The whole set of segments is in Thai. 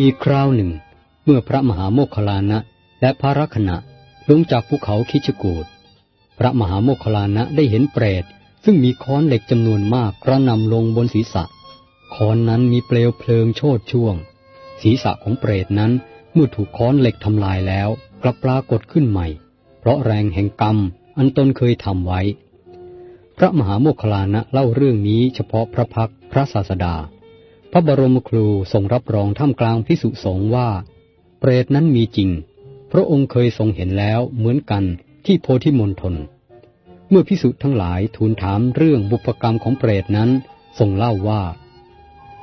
อีกคราวหนึ่ง เมื่อพระมหาโมคคลานะและพระรักษณะลงจากภูเขาคิชกูดพระมหาโมคคลานะได้เห็นเปรตซึ่งมีค้อนเหล็กจำนวนมากกระนำลงบนศีรษะค้อนนั้นมีเปลวเพลิงโชดช่วง ศีรษะของเปรตนั้นเมื่อถูกค้อนเหล็กทำลายแล้วกลับปรากฏขึ้นใหม่ เพราะแรงแห่งกรรมอันตนเคยทำไว้ พระมหาโมคคลานะเล่าเรื่องนี้เฉพาะพระพักพระศาสดา พระบรมครูทรงรับรองท่ามกลางพิสุสงฆ์ว่า เปรตนั้นมีจริง พระองค์เคยทรงเห็นแล้วเหมือนกันที่โพธิมณฑลเมื่อพิสุทั้งหลายทูลถามเรื่องบุพกรรมของเปรตนั้นทรงเล่าว่า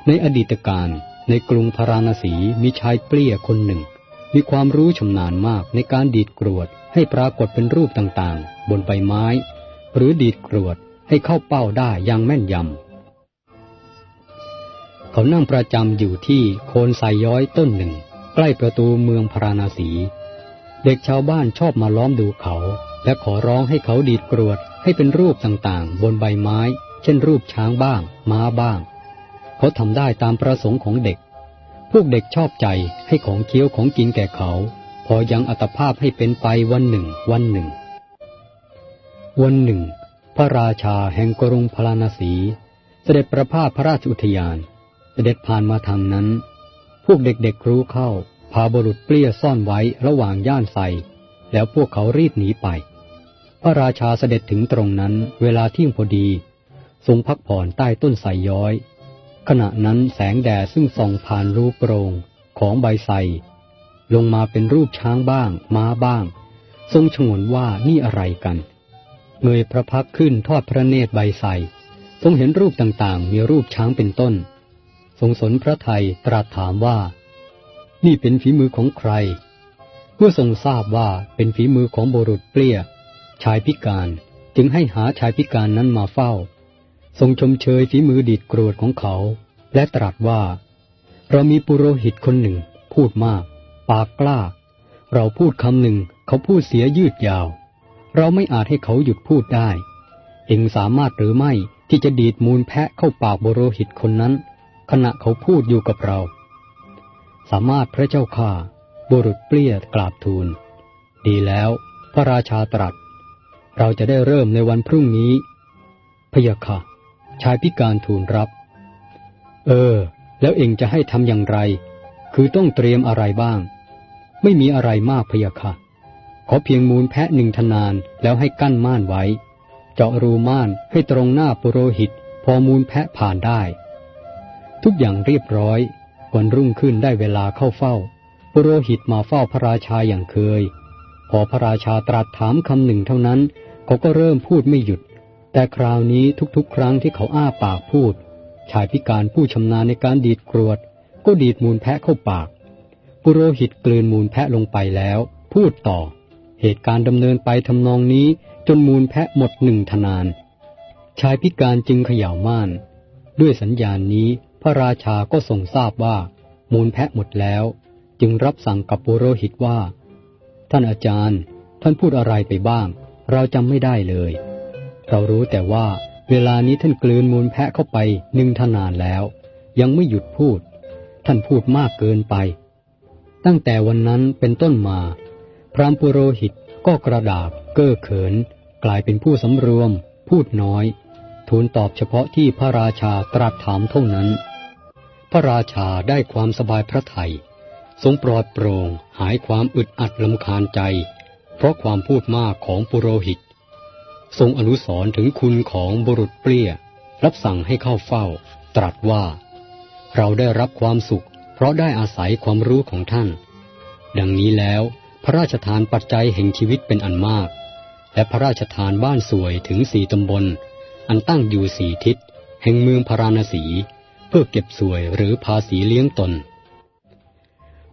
ในอดีตการในกรุงพาราณสีมีชายเปรี้ยคนหนึ่ง มีความรู้ชำนาญมากในการดีดกรวดให้ปรากฏเป็นรูปต่างๆ บนใบไม้ หรือดีดกรวดให้เข้าเป้าได้อย่างแม่นยำ เขานั่งประจำอยู่ที่โคนไซย้อยต้นหนึ่ง ใกล้ประตูเมืองพาราณสี เด็กชาวบ้านชอบมาล้อมดูเขา และขอร้องให้เขาดีดกรวดให้เป็นรูปต่างๆ บนใบไม้ เช่นรูปช้างบ้าง ม้าบ้าง เขาทำได้ตามประสงค์ของเด็ก พวกเด็กชอบใจให้ของเคี้ยวของกินแก่เขา พอยังอัตภาพให้เป็นไปวันหนึ่ง วันหนึ่ง วันหนึ่ง พระราชาแห่งกรุงพาราณสี เสด็จประพาสพระราชอุทยาน เสด็จผ่านมาทางนั้น พวกเด็กๆรู้เข้า พาบุรุษเปลี้ยซ่อนไว้ระหว่างย่านใสแล้วพวกเขารีบหนีไป พระราชาเสด็จถึงตรงนั้นเวลาเที่ยงพอดี ทรงพักผ่อนใต้ต้นไทรย้อย ขณะนั้นแสงแดดซึ่งส่องผ่านรูโปรงของใบไทรลงมาเป็นรูปช้างบ้าง ม้าบ้าง ทรงฉงนว่านี่อะไรกัน เงยพระพักขึ้นทอดพระเนตรใบไทรทรงเห็นรูปต่างๆ มีรูปช้างเป็นต้น ทรงสนพระไทยตรัสถามว่า นี่เป็นฝีมือของใคร เมื่อทรงทราบว่าเป็นฝีมือของบุรุษเปรี้ย ชายพิการจึงให้หาชายพิการนั้นมาเฝ้า ทรงชมเชยฝีมือดีดกรวดของเขา และตรัสว่า เรามีปุโรหิตคนหนึ่ง พูดมาก ปากกล้า เราพูดคำหนึ่ง เขาพูดเสียยืดยาว เราไม่อาจให้เขาหยุดพูดได้ เองสามารถหรือไม่ที่จะดีดมูลแพะเข้าปากบุโรหิตคนนั้น ขณะเขาพูดอยู่กับเรา สามารถพระเจ้าข้าบุรุษเปรี้ยกราบทูล ดีแล้ว พระราชาตรัส เราจะได้เริ่มในวันพรุ่งนี้พยาค่ะชายพิการทูลรับ เออ แล้วเองจะให้ทำอย่างไร คือต้องเตรียมอะไรบ้าง ไม่มีอะไรมากพยาค่ะขอเพียงมูลแพะหนึ่งทนานแล้วให้กั้นม่านไว้ เจาะรูม่านให้ตรงหน้าปุโรหิต พอมูลแพะผ่านได้ ทุกอย่างเรียบร้อย วันรุ่งขึ้นได้เวลาเข้าเฝ้าปุโรหิตมาเฝ้าพระราชาอย่างเคย พอพระราชาตรัสถามคำหนึ่งเท่านั้น เขาก็เริ่มพูดไม่หยุด แต่คราวนี้ทุกๆ ครั้งที่เขาอ้าปากพูด ชายพิการผู้ชำนาญในการดีดกรวด ก็ดีดมูลแพะเข้าปาก ปุโรหิตกลืนมูลแพะลงไปแล้ว พูดต่อ เหตุการณ์ดำเนินไปทำนองนี้จนมูลแพะหมดหนึ่งทนาน ชายพิการจึงเขย่าม่าน ด้วยสัญญาณนี้ ระราชาก็ทรงทราบว่า มูลแพะหมดแล้ว จึงรับสั่งกับปุโรหิตว่า ท่านอาจารย์ ท่านพูดอะไรไปบ้าง เราจำไม่ได้เลย เรารู้แต่ว่าเวลานี้ท่านกลืนมูลแพะเข้าไปหนึ่งทนานแล้ว ยังไม่หยุดพูด ท่านพูดมากเกินไป ตั้งแต่วันนั้นเป็นต้นมา พรามปุโรหิตก็กระดาบ เก้อเขิน กลายเป็นผู้สำรวม พูดน้อย ทูลตอบเฉพาะที่พระราชาตรัสถามเท่านั้น ระราชาได้ความสบายพระทยัยทรงปลอดโปร่งหายความอึดอัดลำคาญใจ เพราะความพูดมากของปุโรหิต ทรงอนุสรถึงคุณของบุรุษเปรี้ย รับสั่งให้เข้าเฝ้า ตรัสว่า เราได้รับความสุข เพราะได้อาศัยความรู้ของท่าน ดังนี้แล้ว พระราชทานปัจจัยแห่งชีวิตเป็นอันมาก และพระราชทานบ้านสวยถึงสี่ตำบล อันตั้งอยู่สี่ทิศ แห่งเมืองพาราณสี พื่อเก็บสวยหรือภาษีเลี้ยงตน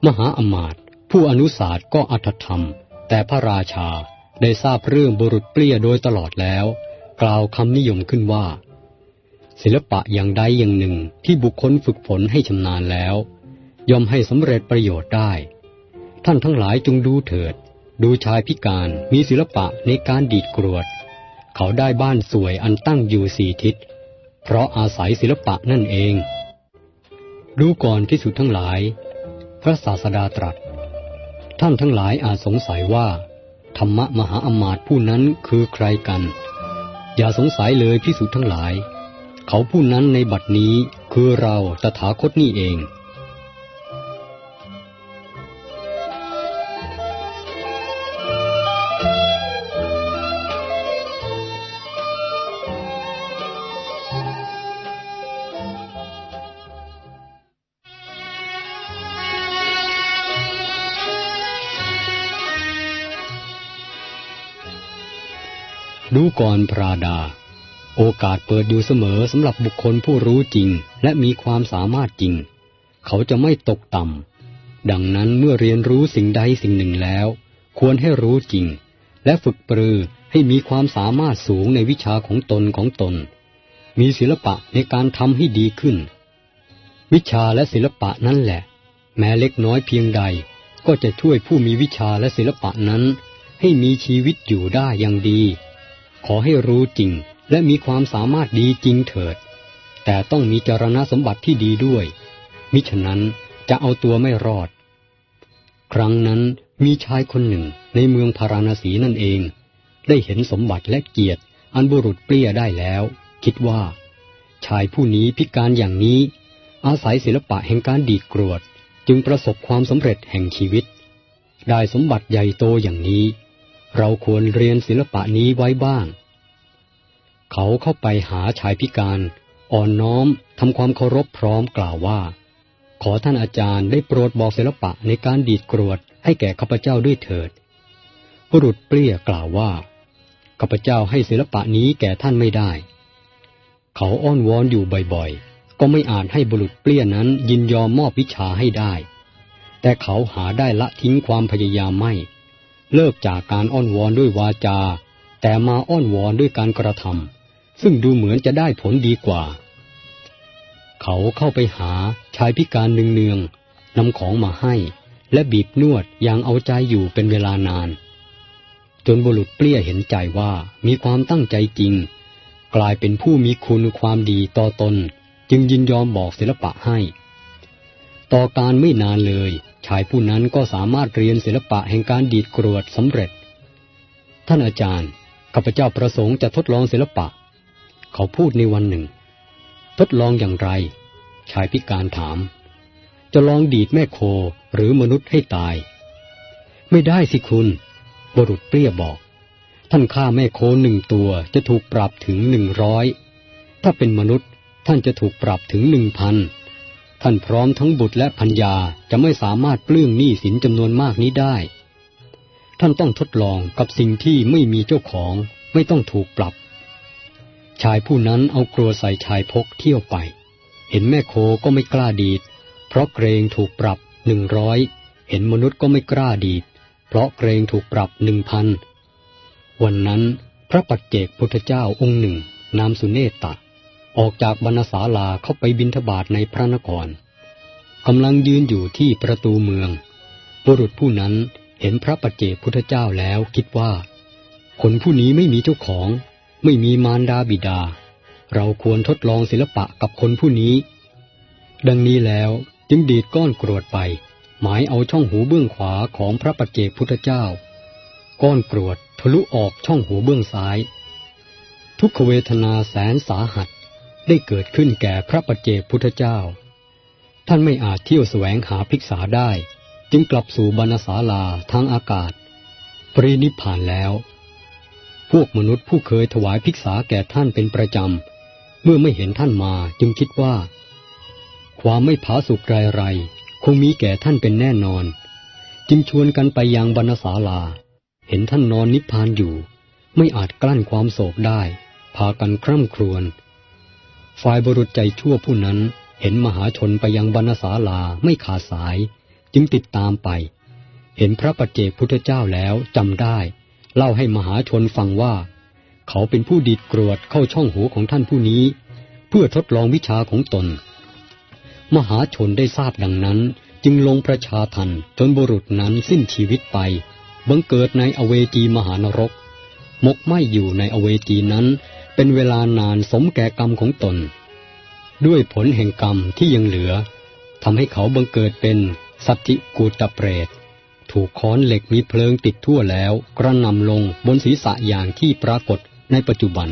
มหาอมาตย์ผู้อนุสาสก็อัตธรรม แต่พระราชาได้ทราบเรื่องบุรุษเปรี้ยโดยตลอดแล้ว กล่าวคำนิยมขึ้นว่า ศิลปะอย่างใดอย่างหนึ่งที่บุคคลฝึกฝนให้ชำนาญแล้ว ย่อมให้สำเร็จประโยชน์ได้ ท่านทั้งหลายจงดูเถิด ดูชายพิการมีศิลปะในการดีดกรวด เขาได้บ้านสวยอันตั้งอยู่สี่ทิศ เพราะอาศัยศิลปะนั่นเอง ดูก่อนที่สุดทั้งหลาย พระศาสดาตรัส ท่านทั้งหลายอาจสงสัยว่า ธรรมะมหาอมาตย์ผู้นั้นคือใครกัน อย่าสงสัยเลยพิสุทั้งหลาย เขาผู้นั้นในบัดนี้คือเราตถาคตนี่เอง ดูก่อนพระดา โอกาสเปิดอยู่เสมอสำหรับบุคคลผู้รู้จริง และมีความสามารถจริง เขาจะไม่ตกต่ำ ดังนั้นเมื่อเรียนรู้สิ่งใดสิ่งหนึ่งแล้ว ควรให้รู้จริง และฝึกปรือให้มีความสามารถสูงในวิชาของตนของตน มีศิลปะในการทำให้ดีขึ้น วิชาและศิลปะนั่นแหละ แม้เล็กน้อยเพียงใด ก็จะช่วยผู้มีวิชาและศิลปะนั้น ให้มีชีวิตอยู่ได้อย่างดี ขอให้รู้จริงและมีความสามารถดีจริงเถิด แต่ต้องมีจารณสมบัติที่ดีด้วย มิฉะนั้นจะเอาตัวไม่รอด ครั้งนั้นมีชายคนหนึ่งในเมืองพาราณสีนั่นเอง ได้เห็นสมบัติและเกียรติ อันบุรุษเปรี้ยได้แล้ว คิดว่า ชายผู้นี้พิการอย่างนี้ อาศัยศิลปะแห่งการดีกรวด จึงประสบความสำเร็จแห่งชีวิต ได้สมบัติใหญ่โตอย่างนี้ เราควรเรียนศิลปะนี้ไว้บ้าง เขาเข้าไปหาชายพิการ อ่อนน้อมทำความเคารพพร้อมกล่าวว่า ขอท่านอาจารย์ได้โปรดบอกศิลปะในการดีดกรวดให้แก่ข้าพเจ้าด้วยเถิดบุรุษเปรี้ยกล่าวว่าข้าพเจ้าให้ศิลปะนี้แก่ท่านไม่ได้ เขาอ้อนวอนอยู่บ่อยๆ ก็ไม่อาจให้บุรุษเปรี้ยนั้นยินยอมมอบวิชาให้ได้ แต่เขาหาได้ละทิ้งความพยายามไม่ เลิกจากการอ้อนวอนด้วยวาจา แต่มาอ้อนวอนด้วยการกระทำซึ่งดูเหมือนจะได้ผลดีกว่า เขาเข้าไปหาชายพิการเนืองๆนำของมาให้ และบีบนวดอย่างเอาใจอยู่เป็นเวลานาน จนบุรุษเปรี้ยเห็นใจว่ามีความตั้งใจจริง กลายเป็นผู้มีคุณความดีต่อตน จึงยินยอมบอกศิลปะให้ ต่อการไม่นานเลย ชายผู้นั้นก็สามารถเรียนศิลปะแห่งการดีดกรวดสำเร็จ ท่านอาจารย์ ข้าพเจ้าประสงค์จะทดลองศิลปะ เขาพูดในวันหนึ่ง ทดลองอย่างไร ชายพิการถาม จะลองดีดแม่โคหรือมนุษย์ให้ตาย ไม่ได้สิคุณ บรุษเปรี้ยบอก ท่านฆ่าแม่โคหนึ่งตัวจะถูกปรับถึงหนึ่งร้อยถ้าเป็นมนุษย์ท่านจะถูกปรับถึงหนึ่งพัน ท่านพร้อมทั้งบุตรและพัญญาจะไม่สามารถปลื้มหนี้สินจำนวนมากนี้ได้ ท่านต้องทดลองกับสิ่งที่ไม่มีเจ้าของไม่ต้องถูกปรับ ชายผู้นั้นเอากลัวใส่ชายพกเที่ยวไป เห็นแม่โคก็ไม่กล้าดีด เพราะเกรงถูกปรับหนึ่งร้อยเห็นมนุษย์ก็ไม่กล้าดีด เพราะเกรงถูกปรับหนึ่งพันวันนั้นพระปัจเจกพุทธเจ้าองค์หนึ่งนามสุเนตตะ ออกจากบรรณศาลาเข้าไปบินทบาทในพระนครกำลังยืนอยู่ที่ประตูเมือง บุรุษผู้นั้นเห็นพระปัจเจกพุทธเจ้าแล้วคิดว่า คนผู้นี้ไม่มีเจ้าของ ไม่มีมารดาบิดา เราควรทดลองศิลปะกับคนผู้นี้ ดังนี้แล้วจึงดีดก้อนกรวดไป หมายเอาช่องหูเบื้องขวาของพระปัจเจกพุทธเจ้า ก้อนกรวดทะลุออกช่องหูเบื้องซ้าย ทุกขเวทนาแสนสาหัส ได้เกิดขึ้นแก่พระปัจเจกพุทธเจ้า ท่านไม่อาจเที่ยวแสวงหาภิกษาได้ จึงกลับสู่บรรณศาลาทางอากาศ ปรินิพพานแล้ว พวกมนุษย์ผู้เคยถวายภิกษาแก่ท่านเป็นประจำ เมื่อไม่เห็นท่านมาจึงคิดว่า ความไม่ผาสุกไรไรคงมีแก่ท่านเป็นแน่นอน จึงชวนกันไปยังบรรณศาลา เห็นท่านนอนนิพพานอยู่ ไม่อาจกลั้นความโศกได้ พากันคร่ำครวญ ฝ่ายบรุษใจชั่วผู้นั้นเห็นมหาชนไปยังบรรณศาลาไม่ขาดสาย จึงติดตามไป เห็นพระปัจเจกพุทธเจ้าแล้วจำได้ เล่าให้มหาชนฟังว่า เขาเป็นผู้ดีดกรวดเข้าช่องหูของท่านผู้นี้ เพื่อทดลองวิชาของตน มหาชนได้ทราบดังนั้นจึงลงประชาทันจนบุรุษนั้นสิ้นชีวิตไป บังเกิดในอเวจีมหานรก มกไม่อยู่ในอเวจีนั้น เป็นเวลานานสมแก่กรรมของตน ด้วยผลแห่งกรรมที่ยังเหลือทำให้เขาบังเกิดเป็นสัตติกูตเปรต ถูกค้อนเหล็กมีเพลิงติดทั่วแล้วกระนำลงบนศีรษะอย่างที่ปรากฏในปัจจุบัน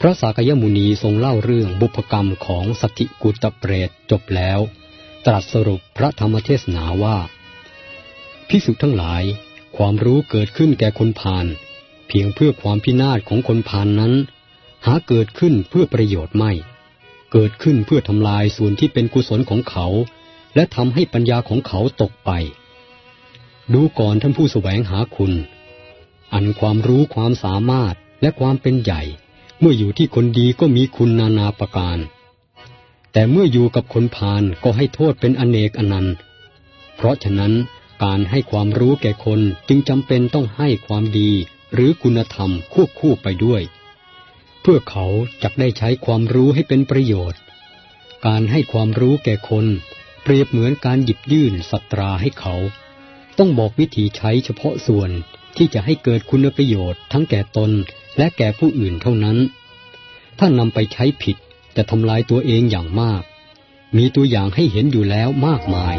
พระสากยมุนีทรงเล่าเรื่องบุพกรรมของสัตติกูตเปรตจบแล้ว ตรัสสรุปพระธรรมเทศนาว่า พิสุทั้งหลาย ความรู้เกิดขึ้นแก่คนพาล เพียงเพื่อความพินาศของคนพานนั้น หาเกิดขึ้นเพื่อประโยชน์ไม่ เกิดขึ้นเพื่อทำลายส่วนที่เป็นกุศลของเขา และทำให้ปัญญาของเขาตกไป ดูก่อนท่านผู้แสวงหาคุณ อันความรู้ความสามารถและความเป็นใหญ่ เมื่ออยู่ที่คนดีก็มีคุณนานาประการ แต่เมื่ออยู่กับคนพาลก็ให้โทษเป็นอเนกอนันต์เพราะฉะนั้นการให้ความรู้แก่คนจึงจำเป็นต้องให้ความดี หรือคุณธรรมควบคู่ไปด้วย เพื่อเขาจะได้ใช้ความรู้ให้เป็นประโยชน์ การให้ความรู้แก่คนเปรียบเหมือนการหยิบยื่นสัตราให้เขา ต้องบอกวิธีใช้เฉพาะส่วนที่จะให้เกิดคุณประโยชน์ทั้งแก่ตนและแก่ผู้อื่นเท่านั้น ถ้านำไปใช้ผิดจะทำลายตัวเองอย่างมาก มีตัวอย่างให้เห็นอยู่แล้วมากมาย